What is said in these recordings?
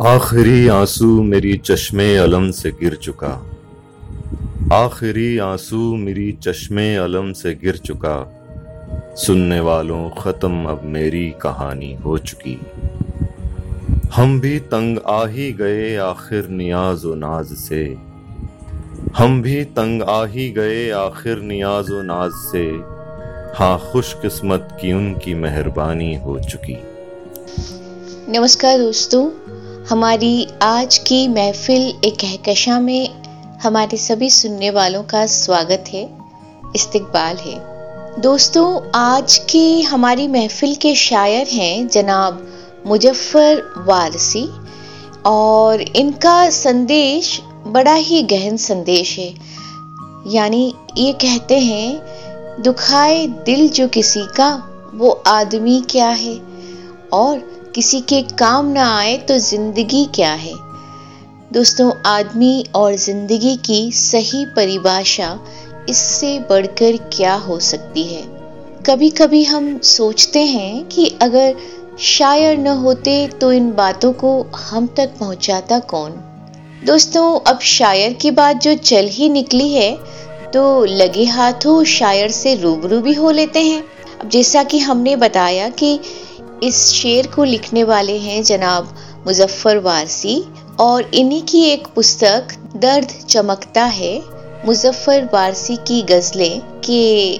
आखिरी आँसू मेरी चश्मे अलम से गिर चुका। आखिरी आँसू मेरी चश्मे अलम से गिर चुका। सुनने वालों, ख़त्म अब मेरी कहानी हो चुकी। हम भी तंग आ ही गए आखिर नियाज व नाज से। हम भी तंग आ ही गए आखिर नियाज व नाज से। हाँ खुशकिस्मत की उनकी मेहरबानी हो चुकी। नमस्कार दोस्तों हमारी आज की महफिल एक कहकशा में हमारे सभी सुनने वालों का स्वागत है, इस्तकबाल है। दोस्तों, आज की हमारी महफिल के शायर हैं जनाब मुजफ्फर वारसी और इनका संदेश बड़ा ही गहन संदेश है। यानी ये कहते हैं, दुखाए दिल जो किसी का, वो आदमी क्या है? और किसी के काम ना आए तो ज़िंदगी क्या है? दोस्तों, आदमी और ज़िंदगी की सही परिभाषा इससे बढ़कर क्या हो सकती है? कभी कभी हम सोचते हैं कि अगर शायर न होते तो इन बातों को हम तक पहुंचाता कौन? दोस्तों, अब शायर की बात जो चल ही निकली है तो लगे हाथों शायर से रूबरू भी हो लेते हैं। अब जैसा कि हमने बताया कि इस शेर को लिखने वाले हैं जनाब मुजफ्फर वारसी और इन्हीं की एक पुस्तक, दर्द चमकता है, मुजफ्फर वारसी की गजलें के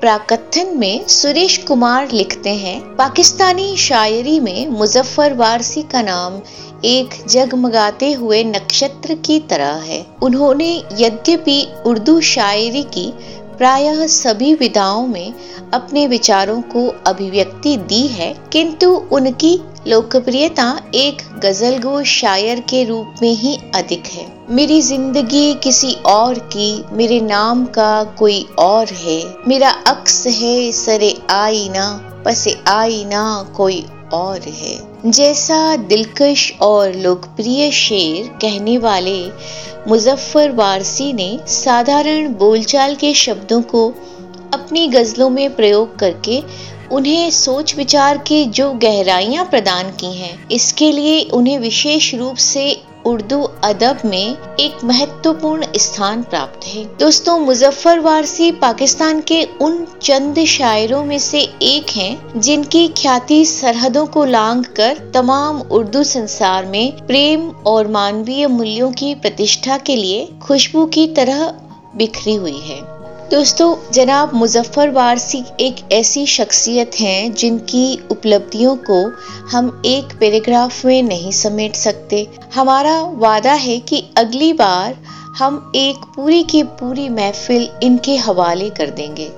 प्राकथन में सुरेश कुमार लिखते हैं। पाकिस्तानी शायरी में मुजफ्फर वारसी का नाम एक जगमगाते हुए नक्षत्र की तरह है। उन्होंने यद्यपि उर्दू शायरी की प्रायः सभी विधाओं में अपने विचारों को अभिव्यक्ति दी है, किंतु उनकी लोकप्रियता एक गज़ल गो शायर के रूप में ही अधिक है। मेरी ज़िंदगी किसी और की, मेरे नाम का कोई और है। मेरा अक्स है, सरे आईना पसे आईना कोई और है। जैसा दिलकश और लोकप्रिय शेर कहने वाले मुजफ्फर वारसी ने साधारण बोलचाल के शब्दों को अपनी गज़लों में प्रयोग करके उन्हें सोच विचार की जो गहराइयाँ प्रदान की हैं, इसके लिए उन्हें विशेष रूप से उर्दू अदब में एक महत्वपूर्ण स्थान प्राप्त है। दोस्तों, मुजफ्फर वारसी पाकिस्तान के उन चंद शायरों में से एक हैं, जिनकी ख्याति सरहदों को लांग कर तमाम उर्दू संसार में प्रेम और मानवीय मूल्यों की प्रतिष्ठा के लिए खुशबू की तरह बिखरी हुई है। दोस्तों, जनाब मुजफ्फर वारसी एक ऐसी शख्सियत हैं जिनकी उपलब्धियों को हम एक पैराग्राफ में नहीं समेट सकते। हमारा वादा है कि अगली बार हम एक पूरी की पूरी महफिल इनके हवाले कर देंगे।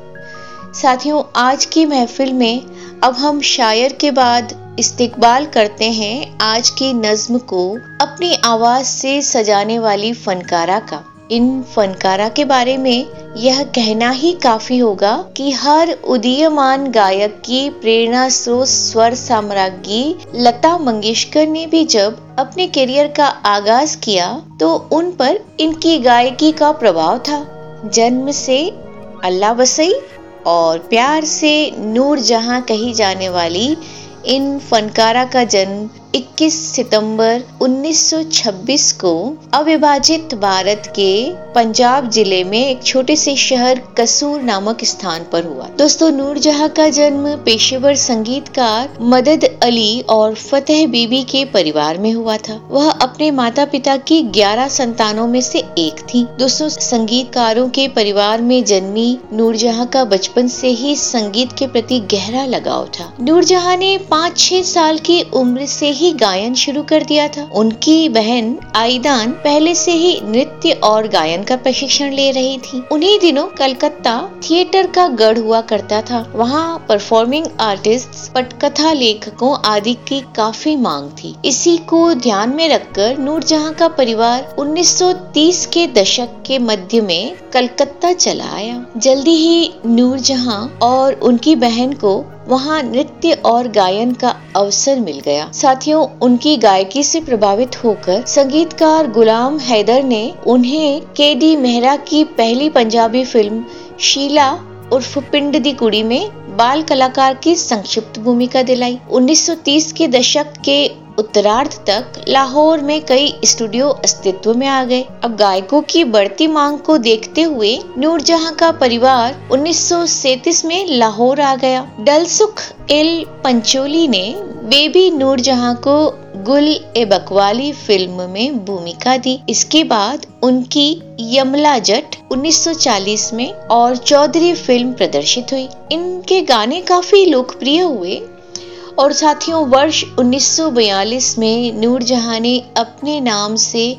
साथियों, आज की महफिल में अब हम शायर के बाद इस्तकबाल करते हैं आज की नज्म को अपनी आवाज़ से सजाने वाली फनकारा का। इन फनकारा के बारे में यह कहना ही काफ़ी होगा कि हर उदीयमान गायक की प्रेरणा स्रोत स्वर साम्राज्ञी लता मंगेशकर ने भी जब अपने करियर का आगाज़ किया तो उन पर इनकी गायकी का प्रभाव था। जन्म से अल्लाह बसई और प्यार से नूर जहाँ कही जाने वाली इन फनकारा का जन्म 21 सितंबर 1926 को अविभाजित भारत के पंजाब ज़िले में एक छोटे से शहर कसूर नामक स्थान पर हुआ। दोस्तों, नूरजहां का जन्म पेशेवर संगीतकार मदद अली और फतेह बीबी के परिवार में हुआ था। वह अपने माता पिता की 11 संतानों में से एक थी। दोस्तों, संगीतकारों के परिवार में जन्मी नूरजहां का बचपन से ही संगीत के प्रति गहरा लगाव था। नूरजहां ने पाँच छह साल की उम्र से ही गायन शुरू कर दिया था। उनकी बहन आईदान पहले से ही नृत्य और गायन का प्रशिक्षण ले रही थी। उन्हीं दिनों कलकत्ता थिएटर का गढ़ हुआ करता था। वहाँ परफॉर्मिंग आर्टिस्ट पटकथा लेखकों आदि की काफ़ी मांग थी। इसी को ध्यान में रखकर नूरजहां का परिवार 1930 के दशक के मध्य में कलकत्ता चला आया। जल्दी ही नूरजहां और उनकी बहन को वहाँ नृत्य और गायन का अवसर मिल गया। साथियों, उनकी गायकी से प्रभावित होकर संगीतकार गुलाम हैदर ने उन्हें के डी मेहरा की पहली पंजाबी फ़िल्म शीला उर्फ़ पिंड दी कुड़ी में बाल कलाकार की संक्षिप्त भूमिका दिलाई। 1930 के दशक के उत्तरार्ध तक लाहौर में कई स्टूडियो अस्तित्व में आ गए। अब गायकों की बढ़ती मांग को देखते हुए नूरजहां का परिवार उन्नीस में लाहौर आ गया। डलसुख एल पंचोली ने बेबी नूरजहां को गुल ए बकवाली फ़िल्म में भूमिका दी। इसके बाद उनकी यमला जट 1940 में और चौधरी फ़िल्म प्रदर्शित हुई। इनके गाने काफ़ी लोकप्रिय हुए और साथियों, वर्ष 1942 में नूरजहां ने अपने नाम से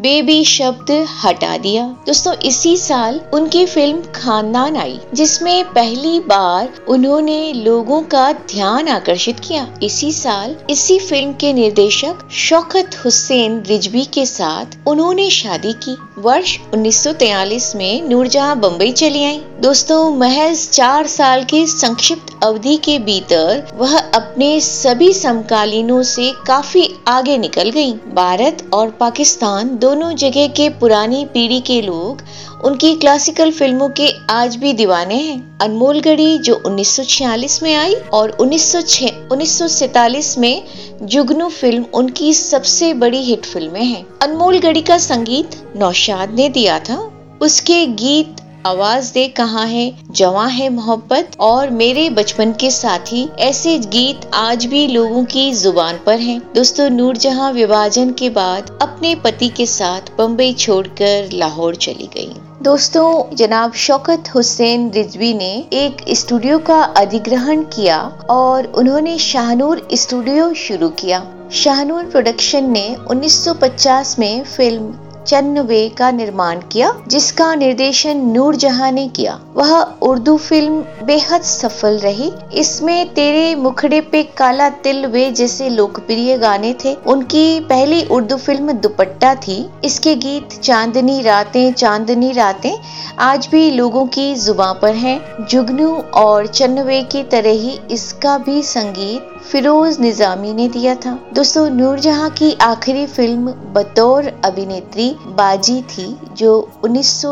बेबी शब्द हटा दिया। दोस्तों, इसी साल उनकी फ़िल्म खानदान आई, जिसमें पहली बार उन्होंने लोगों का ध्यान आकर्षित किया। इसी साल इसी फ़िल्म के निर्देशक शौकत हुसैन रिजवी के साथ उन्होंने शादी की। वर्ष 1943 में नूरजहां बम्बई चली आई। दोस्तों, महज चार साल के संक्षिप्त अवधि के भीतर वह अपने सभी समकालीनों से काफ़ी आगे निकल गई भारत और पाकिस्तान दोनों जगह के पुरानी पीढ़ी के लोग उनकी क्लासिकल फ़िल्मों के आज भी दीवाने हैं। अनमोल गढ़ी, जो 1946 में आई और 1947 में जुगनू फ़िल्म उनकी सबसे बड़ी हिट फ़िल्में हैं। अनमोल गढ़ी का संगीत नौशाद ने दिया था। उसके गीत आवाज़ दे कहा है? जवा है मोहब्बत? और मेरे बचपन के साथी, ऐसे गीत आज भी लोगों की ज़ुबान पर हैं। दोस्तों, नूरजहां विभाजन के बाद अपने पति के साथ बम्बई छोड़कर लाहौर चली गई। दोस्तों, जनाब शौकत हुसैन रिजवी ने एक स्टूडियो का अधिग्रहण किया और उन्होंने शाहनूर स्टूडियो शुरू किया। शाहनूर प्रोडक्शन ने 1950 में फ़िल्म चन्नवे का निर्माण किया, जिसका निर्देशन नूरजहां ने किया। वह उर्दू फ़िल्म बेहद सफल रही। इसमें तेरे मुखड़े पे काला तिल वे जैसे लोकप्रिय गाने थे। उनकी पहली उर्दू फ़िल्म दुपट्टा थी। इसके गीत चांदनी रातें चांदनी रातें, आज भी लोगों की जुबा पर हैं। जुगनू और चन्नवे की तरह ही इसका भी संगीत फिरोज निजामी ने दिया था। दोस्तों, नूरजहां की आखिरी फ़िल्म बतौर अभिनेत्री बाजी थी, जो उन्नीस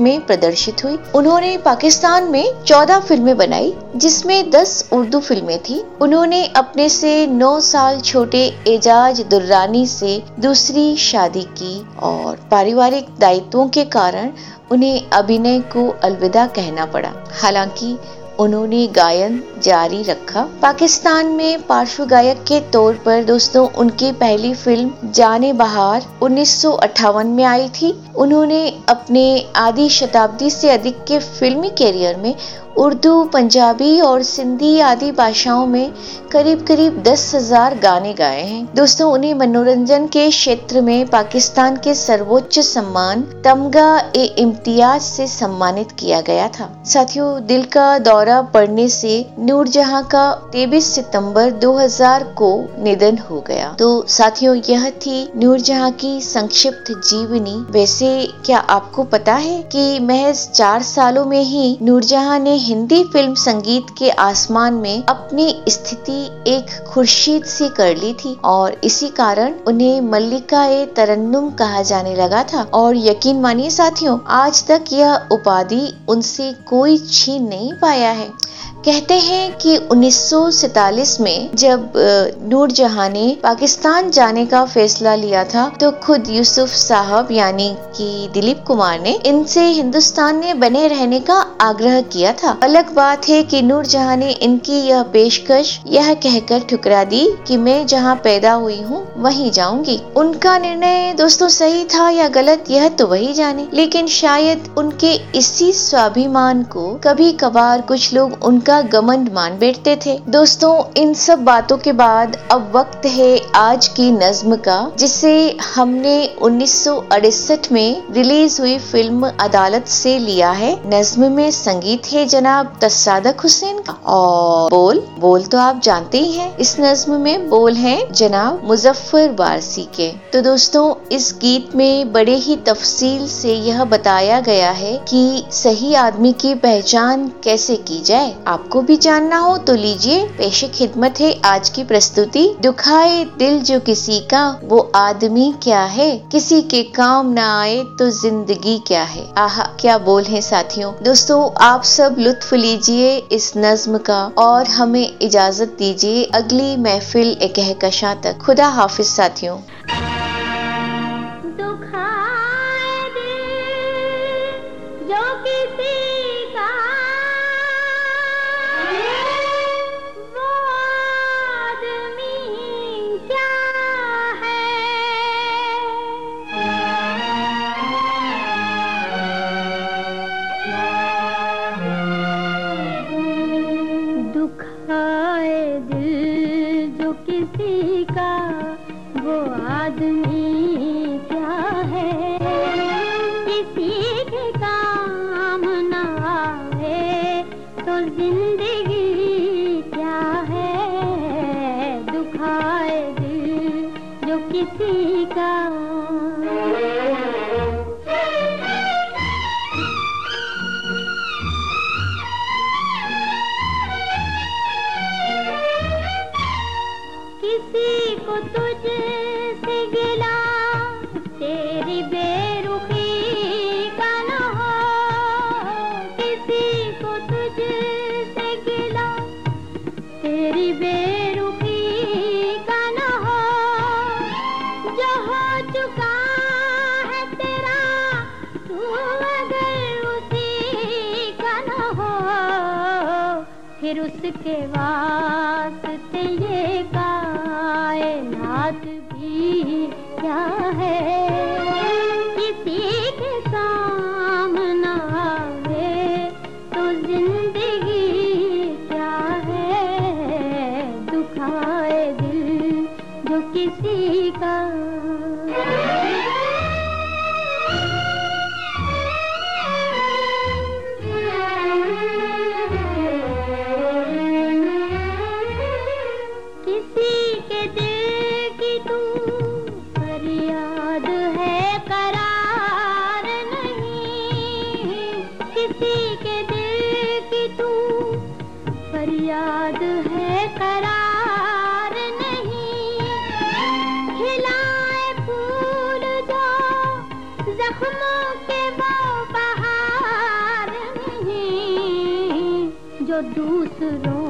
में प्रदर्शित हुई। उन्होंने पाकिस्तान में 14 फ़िल्में बनाई, जिसमें 10 उर्दू फ़िल्में थी। उन्होंने अपने से 9 साल छोटे एजाज दुर्रानी से दूसरी शादी की और पारिवारिक दायित्वों के कारण उन्हें अभिनय को अलविदा कहना पड़ा। हालाँकि उन्होंने गायन जारी रखा। पाकिस्तान में पार्श्व गायक के तौर पर दोस्तों, उनकी पहली फ़िल्म, जाने बहार, उन्नीस सौ अट्ठावन में आई थी। उन्होंने अपने आधी शताब्दी से अधिक के फिल्मी करियर में उर्दू, पंजाबी और सिंधी आदि भाषाओं में करीब करीब दस हज़ार गाने गाए हैं। दोस्तों, उन्हें मनोरंजन के क्षेत्र में पाकिस्तान के सर्वोच्च सम्मान, तमगा ए इम्तियाज़ से सम्मानित किया गया था। साथियों, दिल का दौरा पड़ने से नूरजहां का 23 सितंबर 2000 को निधन हो गया। तो साथियों, यह थी नूरजहां की संक्षिप्त जीवनी। वैसे, क्या आपको पता है कि महज चार सालों में ही नूरजहां ने हिंदी फ़िल्म संगीत के आसमान में अपनी स्थिति एक खुर्शीद सी कर ली थी और इसी कारण उन्हें मल्लिका ए तरन्नुम कहा जाने लगा था। और यकीन मानिए साथियों, आज तक यह उपाधि उनसे कोई छीन नहीं पाया है। कहते हैं कि उन्नीस में जब नूर नूरजहां ने पाकिस्तान जाने का फैसला लिया था तो खुद यूसुफ साहब यानी कि दिलीप कुमार ने इनसे हिंदुस्तान में बने रहने का आग्रह किया था। अलग बात है कि नूरजहां ने इनकी यह पेशकश यह कहकर ठुकरा दी कि मैं जहाँ पैदा हुई हूँ, वहीं जाऊँगी। उनका निर्णय दोस्तों सही था या गलत, यह तो वही जाने। लेकिन शायद उनके इसी स्वाभिमान को कभी कभार कुछ लोग उनका गमंड मान बैठते थे। दोस्तों, इन सब बातों के बाद अब वक्त है आज की नज्म का, जिसे हमने उन्नीस सौ अड़सठ में रिलीज़ हुई फ़िल्म अदालत से लिया है। नज्म में संगीत है जनाब तसादक हुसैन का। और बोल बोल तो आप जानते ही हैं, इस नज्म में बोल है जनाब मुजफ्फर वारसी के। तो दोस्तों, इस गीत में बड़े ही तफसील से यह बताया गया है कि सही आदमी की पहचान कैसे की जाए। आपको भी जानना हो तो लीजिए पेशे खिदमत है आज की प्रस्तुति। दुखाए दिल जो किसी का, वो आदमी क्या है? किसी के काम ना आए तो ज़िंदगी क्या है? आह, क्या बोल है साथियों। दोस्तों आप सब लुत्फ लीजिए इस नज्म का और हमें इजाज़त दीजिए अगली महफिल एक कहकशा तक। खुदा हाफिज साथियों। सीधे काम ना आए तो ज़िंदगी क्या है? दुखाए दिल जो किसी का। किसी को तुझसे गिला जिसके वास्ते ये कायनात भी क्या है? जख्मों पे बहार नहीं जो दूसरों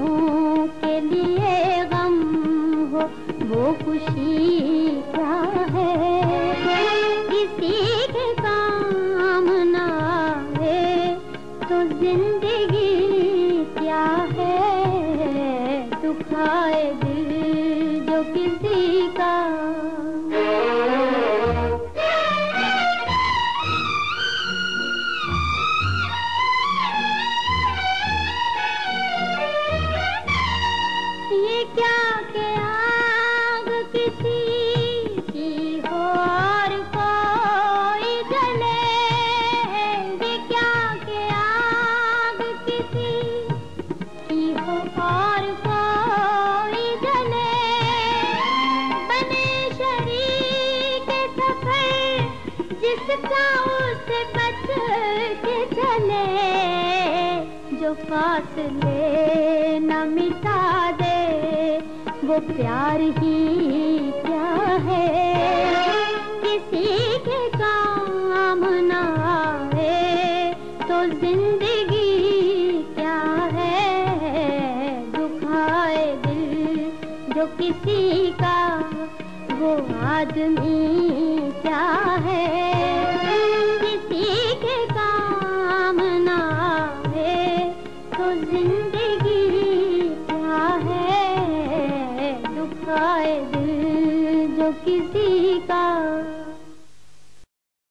फासले न मिटा दे, वो प्यार ही क्या है? किसी के काम ना आए तो ज़िंदगी क्या है? दुखाए दिल जो किसी का, वो आदमी क्या है?